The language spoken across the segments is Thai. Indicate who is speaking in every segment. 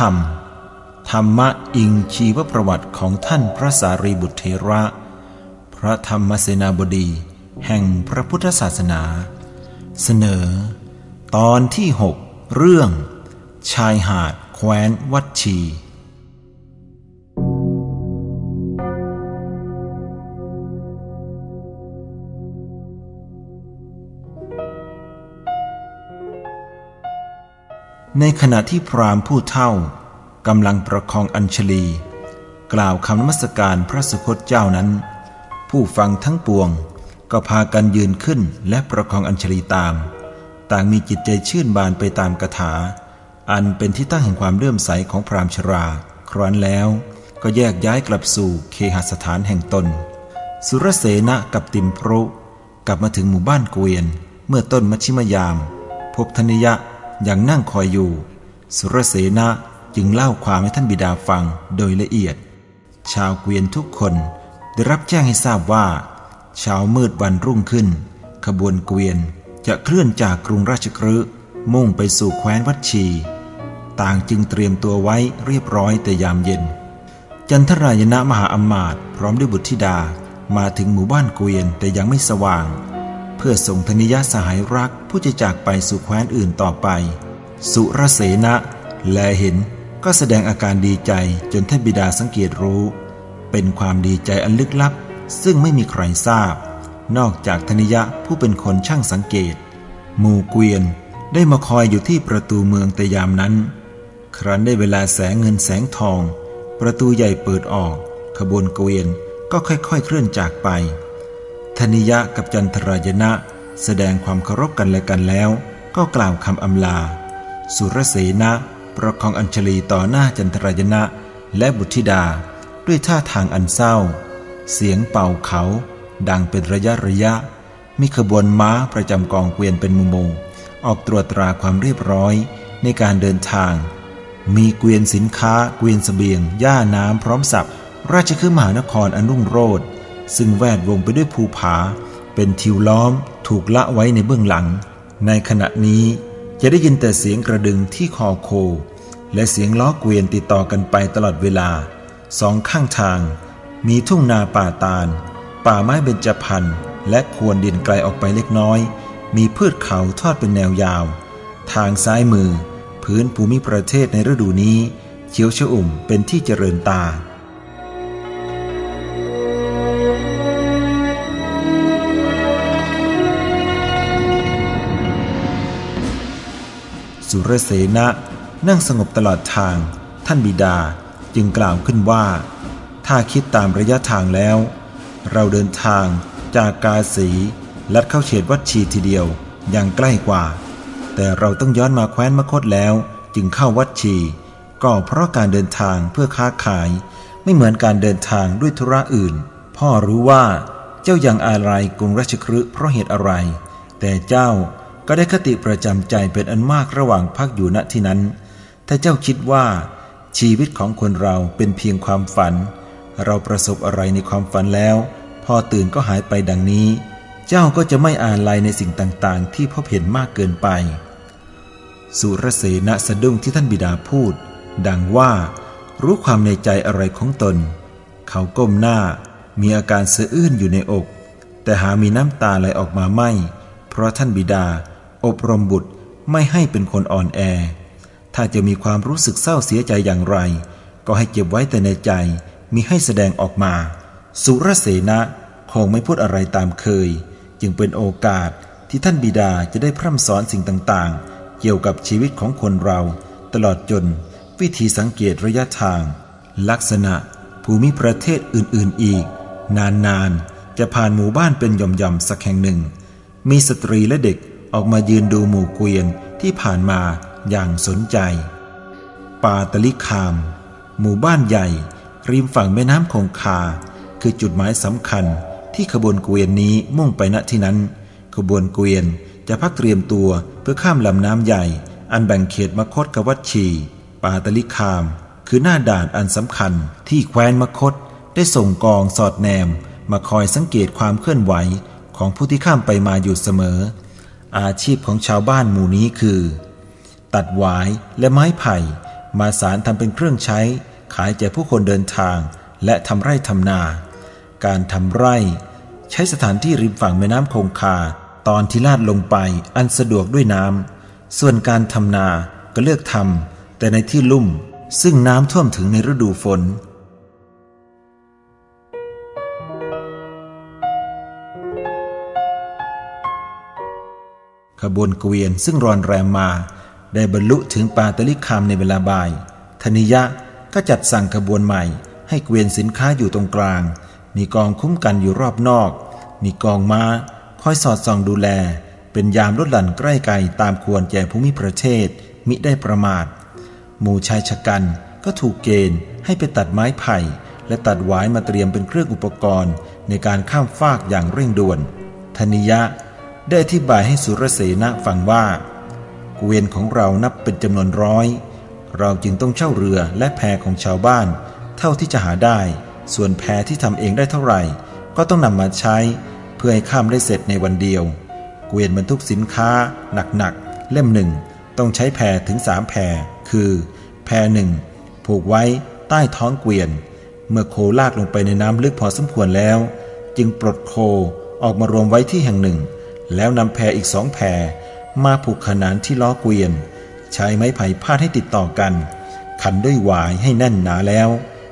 Speaker 1: รรม ธรรมะอิงชีวประวัติของท่านพระสารีบุตรเทระ พระธรรมเสนาบดี แห่งพระพุทธศาสนา เสนอ ตอนที่หกเรื่อง ชายหาดแคว้นวัดชี ในขณะที่พรามผู้เท่ากำลังประคองอัญชลี กล่าวคำนมัสการพระสุคตเจ้านั้น ผู้ฟังทั้งปวงก็พากันยืนขึ้นและประคองอัญชลีตาม ต่างมีจิตใจชื่นบานไปตามกถา อันเป็นที่ตั้งแห่งความเลื่อมใสของพรามชรา ครั้นแล้วก็แยกย้ายกลับสู่เคหสถานแห่งตน สุรเสนะกับติมพรุกลับมาถึงหมู่บ้านเกวียน เมื่อต้นมชิมยาม พบธนิยะ ย่างนั่งคอยอยู่ สุรเสนะจึงเล่าความให้ท่านบิดาฟังโดยละเอียด ชาวเกวียนทุกคนได้รับแจ้งให้ทราบว่า เช้ามืดวันรุ่งขึ้น ขบวนเกวียนจะเคลื่อนจากกรุงราชกฤห์มุ่งไปสู่แคว้นวัดชี ต่างจึงเตรียมตัวไว้เรียบร้อยแต่ยามเย็น จันทรายณะมหาอมาตย์พร้อมด้วยบุตรธิดามาถึงหมู่บ้านเกวียนแต่ยังไม่สว่าง เพื่อส่งธนิยะสหายรัก ผู้จะจากไปสู่แคว้นอื่นต่อไป สุรเสนะแลเห็นก็แสดงอาการดีใจจนเท่านบิดาสังเกตรู้ เป็นความดีใจอันลึกลับ ซึ่งไม่มีใครทราบ นอกจากธนิยะผู้เป็นคนช่างสังเกต หมู่เกวียนได้มาคอยอยู่ที่ประตูเมืองแต่ยามนั้น ครั้นได้เวลาแสงเงินแสงทอง ประตูใหญ่เปิดออก ขบวนเกวียนก็ค่อยๆเคลื่อนจากไปธนิยะกับจันทรายณะ แสดงความเคารพกันและกันแล้ว ก็กล่าวคำอำลา สุรเสนะประคองอัญชลีต่อหน้าจันทรายณะและบุตรธิดาด้วยท่าทางอันเศร้า เสียงเป่าเขา ดังเป็นระยะระยะ มีขบวนม้าประจำกองเกวียนเป็นมุมงออกตรวจตราความเรียบร้อยในการเดินทาง มีเกวียนสินค้าเกวียนสเสบียงย่าน้ำพร้อมสับราชคือมหานครอนุ่งโรดซึ่งแวดวงไปด้วยภูผา เป็นทิวล้อมถูกละไว้ในเบื้องหลัง ในขณะนี้จะได้ยินแต่เสียงกระดึงที่คอโค และเสียงล้อเกวียนติดต่อกันไปตลอดเวลา สองข้างทาง มีทุ่งนาป่าตาล ป่าไม้เบญจพรรณและควรดินไกลออกไปเล็กน้อย มีพืชเขาทอดเป็นแนวยาว ทางซ้ายมือ พื้นภูมิประเทศในฤดูนี้เขียวชอุ่มเป็นที่เจริญตา สุรเสนะนั่งสงบตลอดทาง ท่านบิดาจึงกล่าวขึ้นว่า ถ้าคิดตามระยะทางแล้ว เราเดินทางจากกาสีลัดเข้าเฉดวัดชีทีเดียวยังใกล้กว่า แต่เราต้องย้อนมาแคว้นมคตแล้ว จึงเข้าวัดชี ก็เพราะการเดินทางเพื่อค้าขาย ไม่เหมือนการเดินทางด้วยธุระอื่น พ่อรู้ว่าเจ้ายังอะไรกรุงราชคฤห์เพราะเหตุอะไร แต่เจ้า ก็ได้คติประจำใจเป็นอันมากระหว่างพักอยู่ณที่นั้น ถ้าเจ้าคิดว่า ชีวิตของคนเราเป็นเพียงความฝัน เราประสบอะไรในความฝันแล้ว พอตื่นก็หายไปดังนี้ เจ้าก็จะไม่อาลัยในสิ่งต่างๆ ที่พบเห็นมากเกินไป สุรเสนสะดุ้งที่ท่านบิดาพูด ดังว่า รู้ความในใจอะไรของตน เขาก้มหน้า มีอาการเสื่อื้นอยู่ในอก แต่หามีน้ำตาไหลออกมาไม่ เพราะท่านบิดา อบรมบุตรไม่ให้เป็นคนอ่อนแอ ถ้าจะมีความรู้สึกเศร้าเสียใจอย่างไร ก็ให้เก็บไว้แต่ในใจมีให้แสดงออกมา สุรเสนะคงไม่พูดอะไรตามเคย จึงเป็นโอกาสที่ท่านบิดาจะได้พร่ำสอนสิ่งต่างๆ เกี่ยวกับชีวิตของคนเรา ตลอดจน วิธีสังเกตระยะทาง ลักษณะภูมิประเทศอื่นๆอีก นานๆ จะผ่านหมู่บ้านเป็นย่อมๆสักแห่งหนึ่ง มีสตรีและเด็ก ออกมายืนดูหมู่เกวียนที่ผ่านมาอย่างสนใจ ปาตลิคาม หมู่บ้านใหญ่ ริมฝั่งแม่น้ำคงคา คือจุดหมายสำคัญที่ขบวนเกวียนนี้มุ่งไปณที่นั้น ขบวนเกวียนจะพักเตรียมตัวเพื่อข้ามลำน้ำใหญ่ อันแบ่งเขตมคตกวัดชี ปาตลิคาม คือหน้าด่านอันสำคัญที่แคว้นมคตได้ส่งกองสอดแนม มาคอยสังเกตความเคลื่อนไหวของผู้ที่ข้ามไปมาอยู่เสมอ อาชีพของชาวบ้านหมู่นี้คือ ตัดหวายและไม้ไผ่ มาสารทำเป็นเครื่องใช้ ขายแก่ผู้คนเดินทาง และทำไร่ทำนา การทำไร่ ใช้สถานที่ริมฝั่งแม่น้ำคงคา ตอนที่ลาดลงไปอันสะดวกด้วยน้ำส่วนการทำนาก็เลือกทำแต่ในที่ลุ่ม ซึ่งน้ำท่วมถึงในฤดูฝน ขบวนเกวียนซึ่งรอนแรมมา ได้บรรลุถึงปาตลิคามในเวลาบ่ายธนิยะก็จัดสั่งขบวนใหม่ ให้เกวียนสินค้าอยู่ตรงกลาง มีกองคุ้มกันอยู่รอบนอก มีกองม้าคอยสอดส่องดูแล เป็นยามลดหลั่นใกล้ไกลตามควรแก่ภูมิประเทศ มิได้ประมาท หมู่ชายชะกันก็ถูกเกณฑ์ให้ไปตัดไม้ไผ่ และตัดหวายมาเตรียมเป็นเครื่องอุปกรณ์ ในการข้ามฟากอย่างเร่งด่วนธนิยะ ได้อธิบายให้สุรเสนาฟังว่า เกวียนของเรานับเป็นจำนวนร้อย เราจึงต้องเช่าเรือและแพของชาวบ้าน เท่าที่จะหาได้ ส่วนแพที่ทำเองได้เท่าไหร่ ก็ต้องนำมาใช้ เพื่อให้ข้ามได้เสร็จในวันเดียว เกวียนบรรทุกสินค้า หนักๆเล่มหนึ่งต้องใช้แพถึงสามแพคือ แพหนึ่งผูกไว้ใต้ท้องเกวียน เมื่อโคลากลงไปในน้ำลึกพอสมควรแล้ว จึงปลดโคออกมารวมไว้ที่แห่งหนึ่ง แล้วนำแพรอีกสองแพรมาผูกขนานที่ล้อเกวียน ใช้ไม้ไผ่พาดให้ติดต่อกัน ขันด้วยหวายให้แน่นหนาแล้ว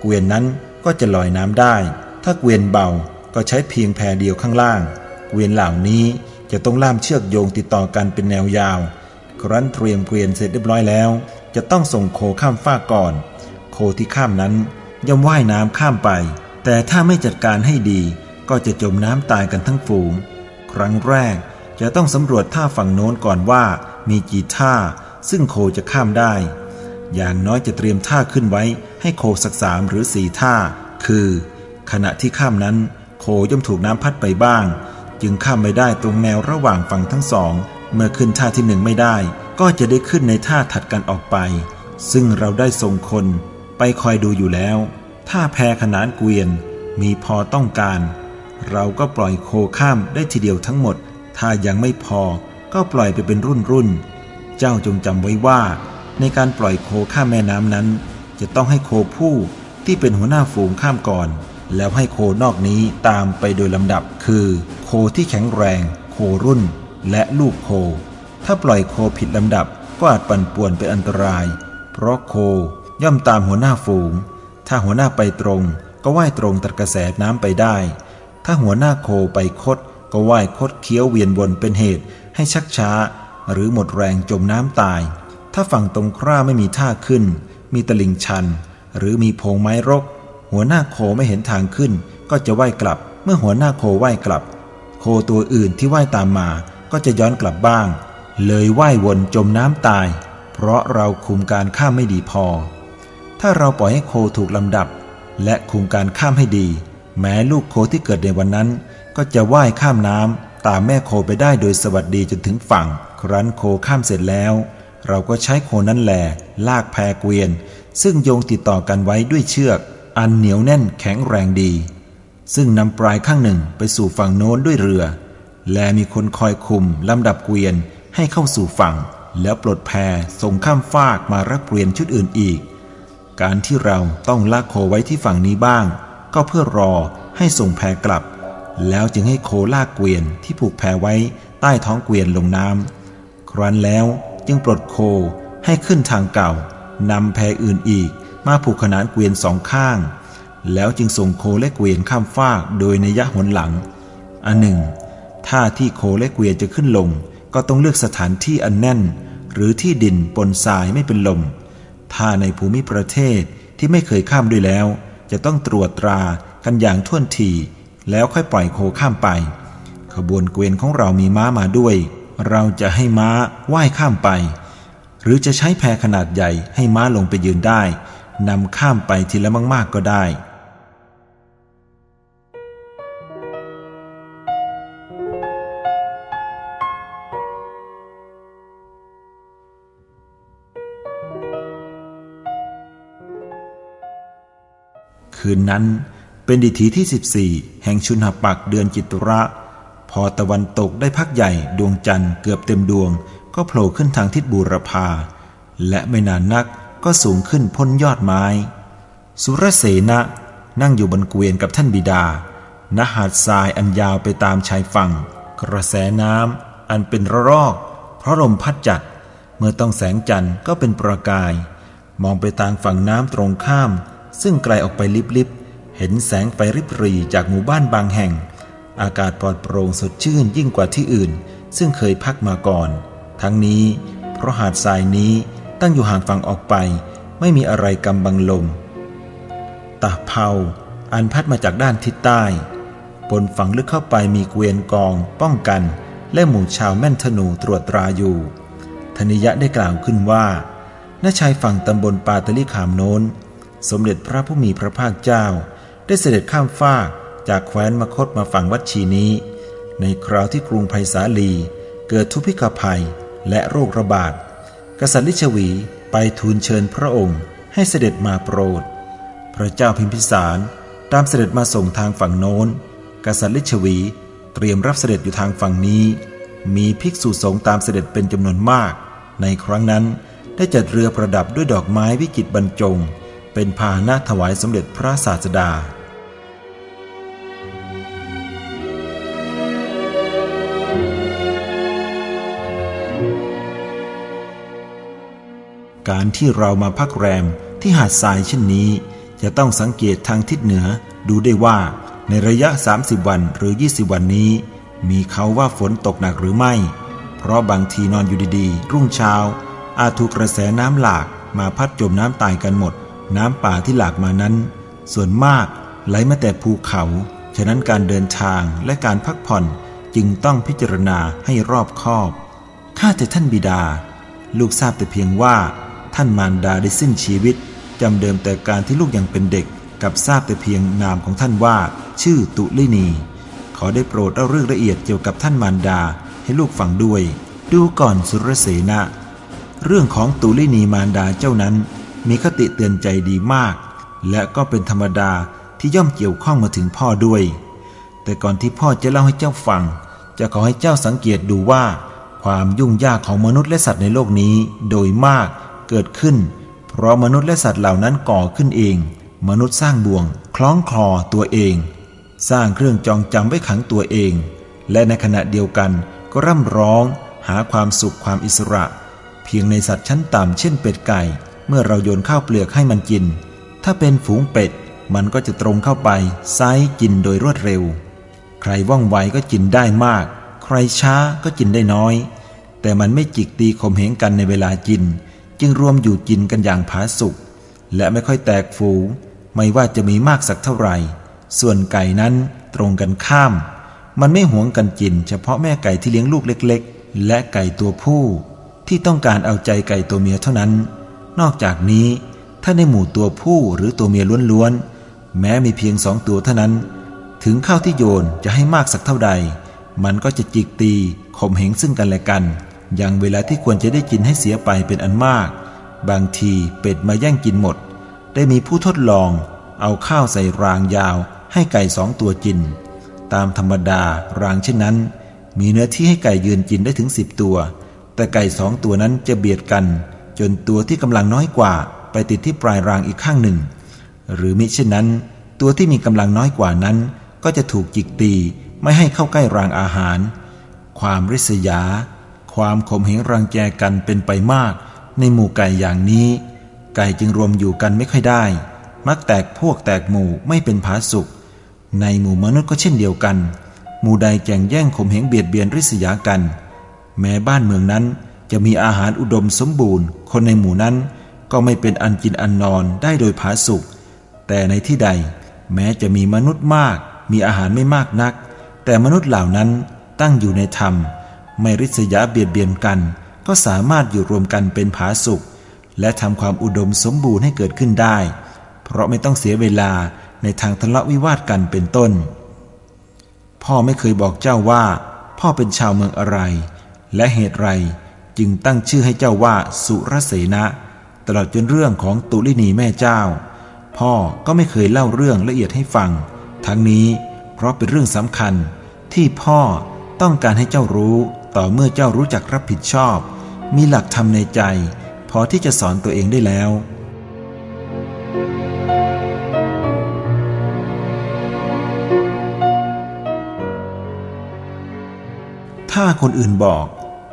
Speaker 1: เกวียนนั้นก็จะลอยน้ำได้ ถ้าเกวียนเบาก็ใช้เพียงแพรเดียวข้างล่าง เกวียนเหล่านี้จะต้องล่ามเชือกโยงติดต่อกันเป็นแนวยาว ครั้นเตรียมเกวียนเสร็จเรียบร้อยแล้ว จะต้องส่งโคข้ามฟากก่อน โคที่ข้ามนั้นย่อมว่ายน้ำข้ามไป แต่ถ้าไม่จัดการให้ดีก็จะจมน้ำตายกันทั้งฝูง ครั้งแรก จะต้องสำรวจท่าฝั่งโน้นก่อนว่ามีกี่ท่า ซึ่งโคจะข้ามได้ อย่างน้อยจะเตรียมท่าขึ้นไว้ให้โคสักสามหรือสี่ท่า คือ ขณะที่ข้ามนั้น โคย่อมถูกน้ำพัดไปบ้าง จึงข้ามไม่ได้ตรงแนวระหว่างฝั่งทั้งสอง เมื่อขึ้นท่าที่หนึ่งไม่ได้ ก็จะได้ขึ้นในท่าถัดกันออกไป ซึ่งเราได้ส่งคนไปคอยดูอยู่แล้วถ้าแพขนานเกวียนมีพอต้องการ เราก็ปล่อยโคข้ามได้ทีเดียวทั้งหมด ถ้ายังไม่พอก็ปล่อยไปเป็นรุ่นรุ่น เจ้าจงจำไว้ว่า ในการปล่อยโคข้ามแม่น้ำนั้น จะต้องให้โคผู้ที่เป็นหัวหน้าฝูงข้ามก่อน แล้วให้โคนอกนี้ตามไปโดยลำดับ คือ โคที่แข็งแรง โครุ่น และลูกโค ถ้าปล่อยโคผิดลำดับก็อาจปั่นป่วนเป็นอันตราย เพราะโคย่อมตามหัวหน้าฝูง ถ้าหัวหน้าไปตรง ก็ว่ายตรงตัดกระแสน้ำไปได้ ถ้าหัวหน้าโคไปคดก็ว่ายคดเคี้ยวเวียนวนเป็นเหตุให้ชักช้า หรือหมดแรงจมน้ำตาย ถ้าฝั่งตรงคร่าไม่มีท่าขึ้น มีตลิ่งชัน หรือมีโพงไม้รก หัวหน้าโคไม่เห็นทางขึ้น ก็จะว่ายกลับ เมื่อหัวหน้าโคว่ายกลับ โคตัวอื่นที่ว่ายตามมา ก็จะย้อนกลับบ้าง เลยว่ายวนจมน้ำตาย เพราะเราคุมการข้ามไม่ดีพอ ถ้าเราปล่อยให้โคถูกลำดับ และคุมการข้ามให้ดี แม้ลูกโคที่เกิดในวันนั้น ก็จะว่ายข้ามน้ำตามแม่โคไปได้โดยสวัสดีจนถึงฝั่ง ครั้นโคข้ามเสร็จแล้ว เราก็ใช้โคนั้นแหลลากแพเกวียน ซึ่งโยงติดต่อกันไว้ด้วยเชือก อันเหนียวแน่นแข็งแรงดี ซึ่งนำปลายข้างหนึ่งไปสู่ฝั่งโน้นด้วยเรือ และมีคนคอยคุมลำดับเกวียนให้เข้าสู่ฝั่ง แล้วปลดแพส่งข้ามฟากมารับเกวียนชุดอื่นอีก การที่เราต้องลากโคไว้ที่ฝั่งนี้บ้าง ก็เพื่อรอให้ส่งแพกลับ แล้วจึงให้โคลากเกวียนที่ผูกแพไว้ใต้ท้องเกวียนลงน้ำครั้นแล้วจึงปลดโคให้ขึ้นทางเก่านำแพอื่นอีกมาผูกขนานเกวียนสองข้าง แล้วจึงส่งโคและเกวียนข้ามฟากโดยในยะหนหลัง อันหนึ่งถ้าที่โคและเกวียนจะขึ้นลง ก็ต้องเลือกสถานที่อันแน่น หรือที่ดินปนทรายไม่เป็นลมถ้าในภูมิประเทศที่ไม่เคยข้ามด้วยแล้ว จะต้องตรวจตรากันอย่างท่วนที แล้วค่อยปล่อยโคข้ามไป ขบวนเกวียนของเรามีม้ามาด้วย เราจะให้ม้าว่ายข้ามไป หรือจะใช้แพขนาดใหญ่ให้ม้าลงไปยืนได้นำข้ามไปทีละมากๆก็ได้ คืนนั้น เป็นดิถีที่ 14 แห่งชุนหปักเดือนจิตระ พอตะวันตกได้พักใหญ่ดวงจันทร์เกือบเต็มดวง ก็โผล่ขึ้นทางทิศบูรพา และไม่นานนักก็สูงขึ้นพ้นยอดไม้ สุรเสนะนั่งอยู่บนเกวียนกับท่านบิดาณหาดทรายอันยาวไปตามชายฝั่ง กระแสน้ำอันเป็นระรอก เพราะลมพัดจัด เมื่อต้องแสงจันทร์ก็เป็นประกาย มองไปทางฝั่งน้ำตรงข้าม ซึ่งไกลออกไปลิบๆ เห็นแสงไฟริบรีจากหมู่บ้านบางแห่ง อากาศปลอดโปร่งสดชื่นยิ่งกว่าที่อื่น ซึ่งเคยพักมาก่อน ทั้งนี้เพราะหาดทรายนี้ตั้งอยู่ห่างฝั่งออกไป ไม่มีอะไรกำบังลมตาเผาอันพัดมาจากด้านทิศใต้ บนฝั่งลึกเข้าไปมีเกวียนกองป้องกัน และหมู่ชาวแม่นธนูตรวจตราอยู่ ธนิยะได้กล่าวขึ้นว่าณชายฝั่งตำบลปาตลิขามโน้น สมเด็จพระผู้มีพระภาคเจ้า ได้เสด็จข้ามฟากจากแคว้นมคตมาฝั่งวัดชีนี้ ในคราวที่กรุงไผ่สาลี เกิดทุพพิกภัยและโรคระบาด กษัตริย์ลิชวีไปทูลเชิญพระองค์ให้เสด็จมาโปรด พระเจ้าพิมพิสารตามเสด็จมาส่งทางฝั่งโน้น กษัตริย์ลิชวีเตรียมรับเสด็จอยู่ทางฝั่งนี้ มีภิกษุสงฆ์ตามเสด็จเป็นจำนวนมาก ในครั้งนั้นได้จัดเรือประดับด้วยดอกไม้วิจิตบรรจง เป็นพาหนะถวายสมเด็จพระศาสดา การที่เรามาพักแรมที่หาดทรายเช่นนี้ จะต้องสังเกตทางทิศเหนือดูได้ว่าในระยะ 30 วันหรือ 20 วันนี้ มีเขาว่าฝนตกหนักหรือไม่ เพราะบางทีนอนอยู่ดีๆ รุ่งเช้า อาจถูกกระแสน้ำหลากมาพัดจมน้ำตายกันหมด น้ำป่าที่หลากมานั้น ส่วนมากไหลมาแต่ภูเขา ฉะนั้นการเดินทางและการพักผ่อนจึงต้องพิจารณาให้รอบคอบ ข้าแต่ท่านบิดา ลูกทราบแต่เพียงว่า ท่านมารดาได้สิ้นชีวิตจำเดิมแต่การที่ลูกยังเป็นเด็ก กับทราบแต่เพียงนามของท่านว่า ชื่อตุลินี ขอได้โปรดเล่าเรื่องละเอียดเกี่ยวกับท่านมารดาให้ลูกฟังด้วย ดูก่อนสุรเสนะ เรื่องของตุลินีมารดาเจ้านั้น มีคติเตือนใจดีมาก และก็เป็นธรรมดาที่ย่อมเกี่ยวข้องมาถึงพ่อด้วย แต่ก่อนที่พ่อจะเล่าให้เจ้าฟัง จะขอให้เจ้าสังเกตดูว่า ความยุ่งยากของมนุษย์และสัตว์ในโลกนี้โดยมากเกิดขึ้น เพราะมนุษย์และสัตว์เหล่านั้นก่อขึ้นเอง มนุษย์สร้างบ่วง คล้องคลอตัวเอง สร้างเครื่องจองจำไว้ขังตัวเอง และในขณะเดียวกันก็ร่ำร้อง หาความสุขความอิสระ เพียงในสัตว์ชั้นต่ำเช่นเป็ดไก่ เมื่อเราโยนข้าวเปลือกให้มันกิน ถ้าเป็นฝูงเป็ด มันก็จะตรงเข้าไปไซกินโดยรวดเร็ว ใครว่องไวก็กินได้มาก ใครช้าก็กินได้น้อย แต่มันไม่จิกตีข่มเหงกันในเวลากิน จึงรวมอยู่กินกันอย่างผาสุกและไม่ค่อยแตกฟูไม่ว่าจะมีมากสักเท่าไหร่ ส่วนไก่นั้นตรงกันข้าม มันไม่หวงกันกิน เฉพาะแม่ไก่ที่เลี้ยงลูกเล็ก ๆ และไก่ตัวผู้ ที่ต้องการเอาใจไก่ตัวเมียเท่านั้น นอกจากนี้ ถ้าในหมู่ตัวผู้หรือตัวเมียล้วนๆ แม้มีเพียงสองตัวเท่านั้น ถึงข้าวที่โยนจะให้มากสักเท่าใด มันก็จะจิกตีข่มเหงซึ่งกันและกัน อย่างเวลาที่ควรจะได้กินให้เสียไปเป็นอันมาก บางทีเป็ดมาแย่งกินหมด ได้มีผู้ทดลอง เอาข้าวใส่รางยาว ให้ไก่สองตัวกิน ตามธรรมดารางเช่นนั้น มีเนื้อที่ให้ไก่ยืนกินได้ถึงสิบตัว แต่ไก่สองตัวนั้นจะเบียดกัน จนตัวที่กำลังน้อยกว่าไปติดที่ปลายรางอีกข้างหนึ่ง หรือมิเช่นนั้น ตัวที่มีกำลังน้อยกว่านั้น ก็จะถูกจิกตีไม่ให้เข้าใกล้รางอาหาร ความริษยา ความข่มเหงรังแกกันเป็นไปมาก ในหมู่ไก่อย่างนี้ ไก่จึงรวมอยู่กันไม่ค่อยได้ มักแตกพวกแตกหมู่ไม่เป็นผาสุกในหมู่มนุษย์ก็เช่นเดียวกัน หมู่ใดแก่งแย่งข่มเหงเบียดเบียนริษยากัน แม้บ้านเมืองนั้น จะมีอาหารอุดมสมบูรณ์ คนในหมู่นั้นก็ไม่เป็นอันกินอันนอนได้โดยผาสุกแต่ในที่ใด แม้จะมีมนุษย์มาก มีอาหารไม่มากนัก แต่มนุษย์เหล่านั้นตั้งอยู่ในธรรม ไม่ริษยาเบียดเบียนกัน ก็สามารถอยู่รวมกันเป็นผาสุขและทำความอุดมสมบูรณ์ให้เกิดขึ้นได้ เพราะไม่ต้องเสียเวลาในทางทะเลาะวิวาทกันเป็นต้น พ่อไม่เคยบอกเจ้าว่า พ่อเป็นชาวเมืองอะไร และเหตุไร จึงตั้งชื่อให้เจ้าว่าสุรเสนะตลอดจนเรื่องของตุลินีแม่เจ้า พ่อก็ไม่เคยเล่าเรื่องละเอียดให้ฟัง ทั้งนี้เพราะเป็นเรื่องสำคัญที่พ่อต้องการให้เจ้ารู้ต่อเมื่อเจ้ารู้จักรับผิดชอบ มีหลักธรรมในใจ พอที่จะสอนตัวเองได้แล้วถ้าคนอื่นบอก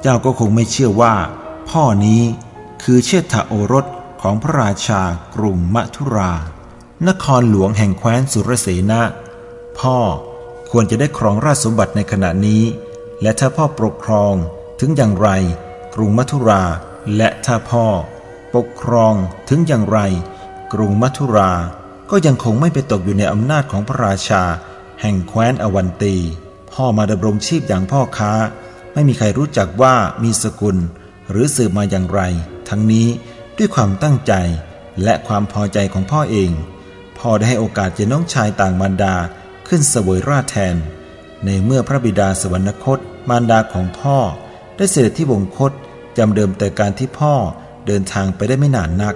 Speaker 1: เจ้าก็คงไม่เชื่อว่า พ่อนี้คือเชษฐาโอรสของพระราชากรุงมัทุรา นครหลวงแห่งแคว้นสุรเสนะพ่อควรจะได้ครองราชสมบัติในขณะนี้ และถ้าพ่อปกครองถึงอย่างไร กรุงมัทุรา และถ้าพ่อ ปกครองถึงอย่างไร กรุงมัทุราก็ยังคงไม่ไปตกอยู่ในอำนาจของพระราชา แห่งแคว้นอวันตี พ่อมาดำรงชีพอย่างพ่อค้า ไม่มีใครรู้จักว่ามีสกุล หรือสืบมาอย่างไร ทั้งนี้ด้วยความตั้งใจและความพอใจของพ่อเอง พ่อได้ให้โอกาสเจน้องชายต่างบรรดาขึ้นเสวยราชแทน ในเมื่อพระบิดาสวรรคต มารดาของพ่อ ได้เสด็จที่วงคตจำเดิมแต่การที่พ่อเดินทางไปได้ไม่นานนัก